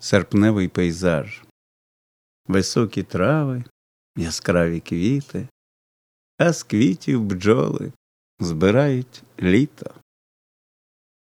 серпневий пейзаж, високі трави, яскраві квіти, а з квітів бджоли збирають літо.